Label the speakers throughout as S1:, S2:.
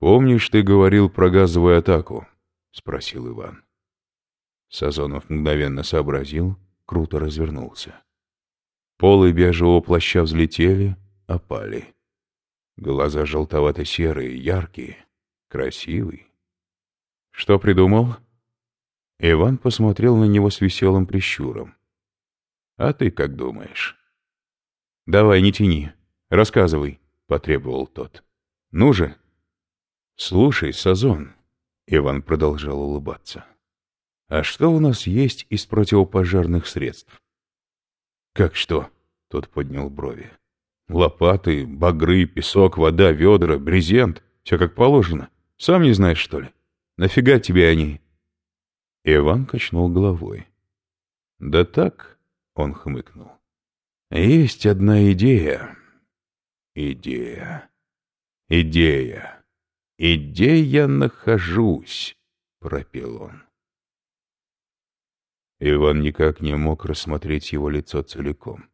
S1: «Помнишь, ты говорил про газовую атаку?» — спросил Иван. Сазонов мгновенно сообразил, круто развернулся. Полы бежевого плаща взлетели, опали. Глаза желтовато-серые, яркие, красивый. «Что придумал?» Иван посмотрел на него с веселым прищуром. «А ты как думаешь?» «Давай, не тяни. Рассказывай», — потребовал тот. «Ну же!» «Слушай, Сазон», — Иван продолжал улыбаться, «а что у нас есть из противопожарных средств?» «Как что?» — тот поднял брови. «Лопаты, багры, песок, вода, ведра, брезент. Все как положено. Сам не знаешь, что ли? Нафига тебе они?» Иван качнул головой. «Да так», — он хмыкнул. «Есть одна идея. Идея. Идея». «И где я нахожусь?» — пропел он. Иван никак не мог рассмотреть его лицо целиком.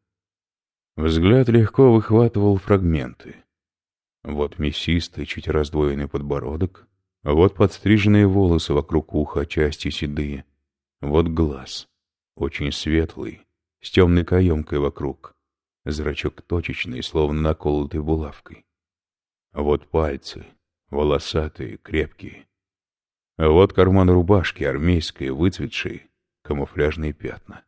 S1: Взгляд легко выхватывал фрагменты. Вот мясистый, чуть раздвоенный подбородок, вот подстриженные волосы вокруг уха, части седые, вот глаз, очень светлый, с темной каемкой вокруг, зрачок точечный, словно наколотый булавкой. Вот пальцы, волосатые, крепкие. А вот карман рубашки, армейские, выцветшие, камуфляжные пятна.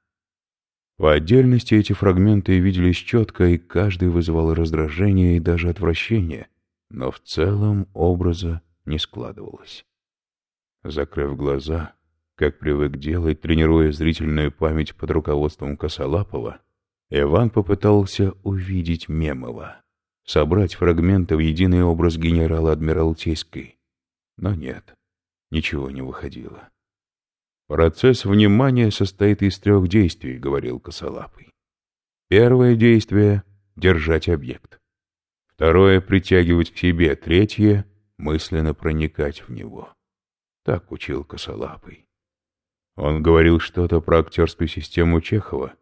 S1: По отдельности эти фрагменты виделись четко, и каждый вызывал раздражение и даже отвращение, но в целом образа не складывалось. Закрыв глаза, как привык делать, тренируя зрительную память под руководством Косолапова, Иван попытался увидеть Мемова собрать фрагменты в единый образ генерала Адмиралтейской. Но нет, ничего не выходило. «Процесс внимания состоит из трех действий», — говорил Косолапый. «Первое действие — держать объект. Второе — притягивать к себе. Третье — мысленно проникать в него». Так учил Косолапый. Он говорил что-то про актерскую систему Чехова,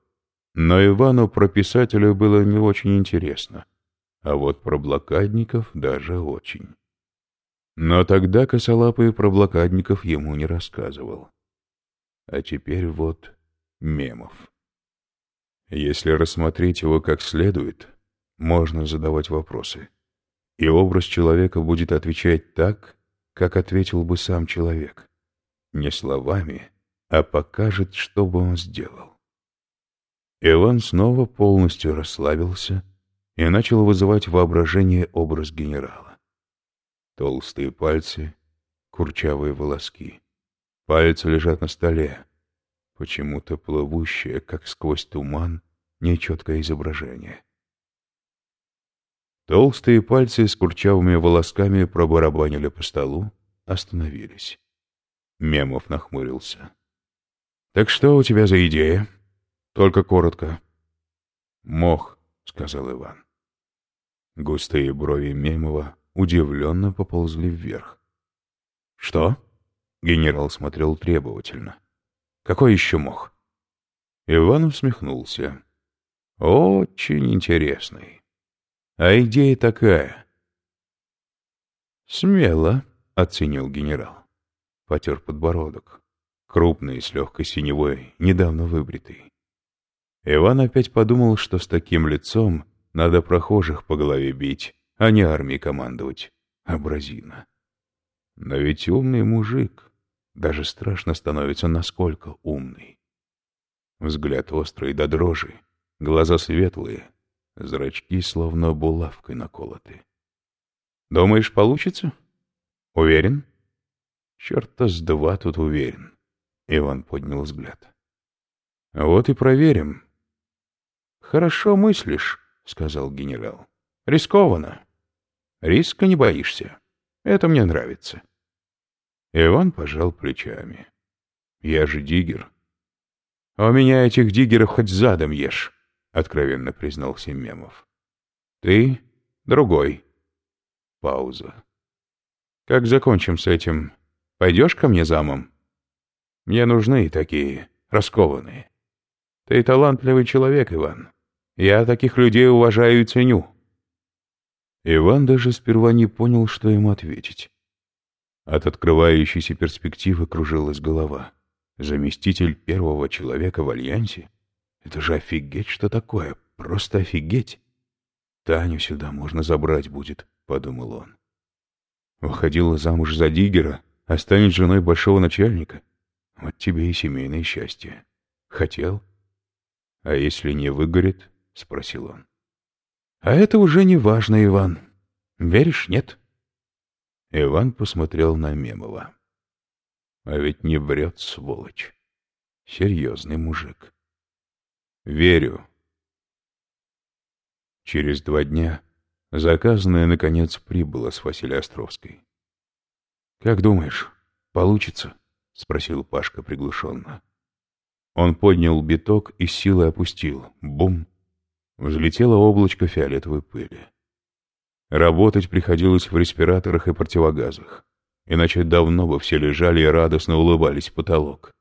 S1: но Ивану про писателя было не очень интересно — а вот про блокадников даже очень. Но тогда косолапый про блокадников ему не рассказывал. А теперь вот мемов. Если рассмотреть его как следует, можно задавать вопросы. И образ человека будет отвечать так, как ответил бы сам человек. Не словами, а покажет, что бы он сделал. Иван снова полностью расслабился, и начал вызывать воображение образ генерала. Толстые пальцы, курчавые волоски. Пальцы лежат на столе. Почему-то плывущее, как сквозь туман, нечеткое изображение. Толстые пальцы с курчавыми волосками пробарабанили по столу, остановились. Мемов нахмурился. «Так что у тебя за идея?» «Только коротко». «Мох», — сказал Иван. Густые брови Мемова удивленно поползли вверх. «Что?» — генерал смотрел требовательно. «Какой еще мох?» Иван усмехнулся. «Очень интересный. А идея такая». «Смело», — оценил генерал. Потер подбородок. Крупный, с легкой синевой, недавно выбритый. Иван опять подумал, что с таким лицом надо прохожих по голове бить, а не армией командовать. Абразина. Но ведь умный мужик. Даже страшно становится, насколько умный. Взгляд острый до дрожи, глаза светлые, зрачки словно булавкой наколоты. Думаешь, получится? Уверен? Черта с два тут уверен. Иван поднял взгляд. Вот и проверим. Хорошо мыслишь, — сказал генерал. «Рискованно. Риска не боишься. Это мне нравится». Иван пожал плечами. «Я же диггер». «А у меня этих диггеров хоть задом ешь», — откровенно признался Мемов. «Ты другой». Пауза. «Как закончим с этим? Пойдешь ко мне замом?» «Мне нужны такие, раскованные. Ты талантливый человек, Иван. Я таких людей уважаю и ценю». Иван даже сперва не понял, что ему ответить. От открывающейся перспективы кружилась голова. Заместитель первого человека в Альянсе? Это же офигеть, что такое, просто офигеть. Таню сюда можно забрать будет, — подумал он. Выходила замуж за Диггера, а станет женой большого начальника. Вот тебе и семейное счастье. Хотел? А если не выгорит? — спросил он. А это уже не важно, Иван. Веришь, нет? Иван посмотрел на Мемова. А ведь не врет, сволочь. Серьезный мужик. Верю. Через два дня заказанная, наконец, прибыла с Василия Островской. «Как думаешь, получится?» — спросил Пашка приглушенно. Он поднял биток и силой опустил. Бум! Взлетело облачко фиолетовой пыли. Работать приходилось в респираторах и противогазах. Иначе давно бы все лежали и радостно улыбались в потолок.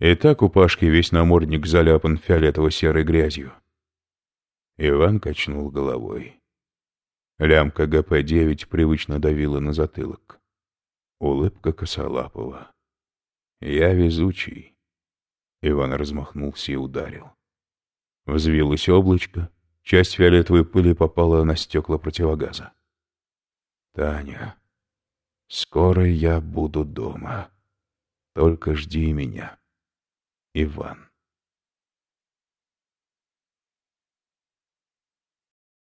S1: И так у Пашки весь намордник заляпан фиолетово-серой грязью. Иван качнул головой. Лямка ГП-9 привычно давила на затылок. Улыбка косолапова. «Я везучий». Иван размахнулся и ударил. Взвилось облачко, часть фиолетовой пыли попала на стекла противогаза. «Таня, скоро я буду дома. Только жди меня, Иван».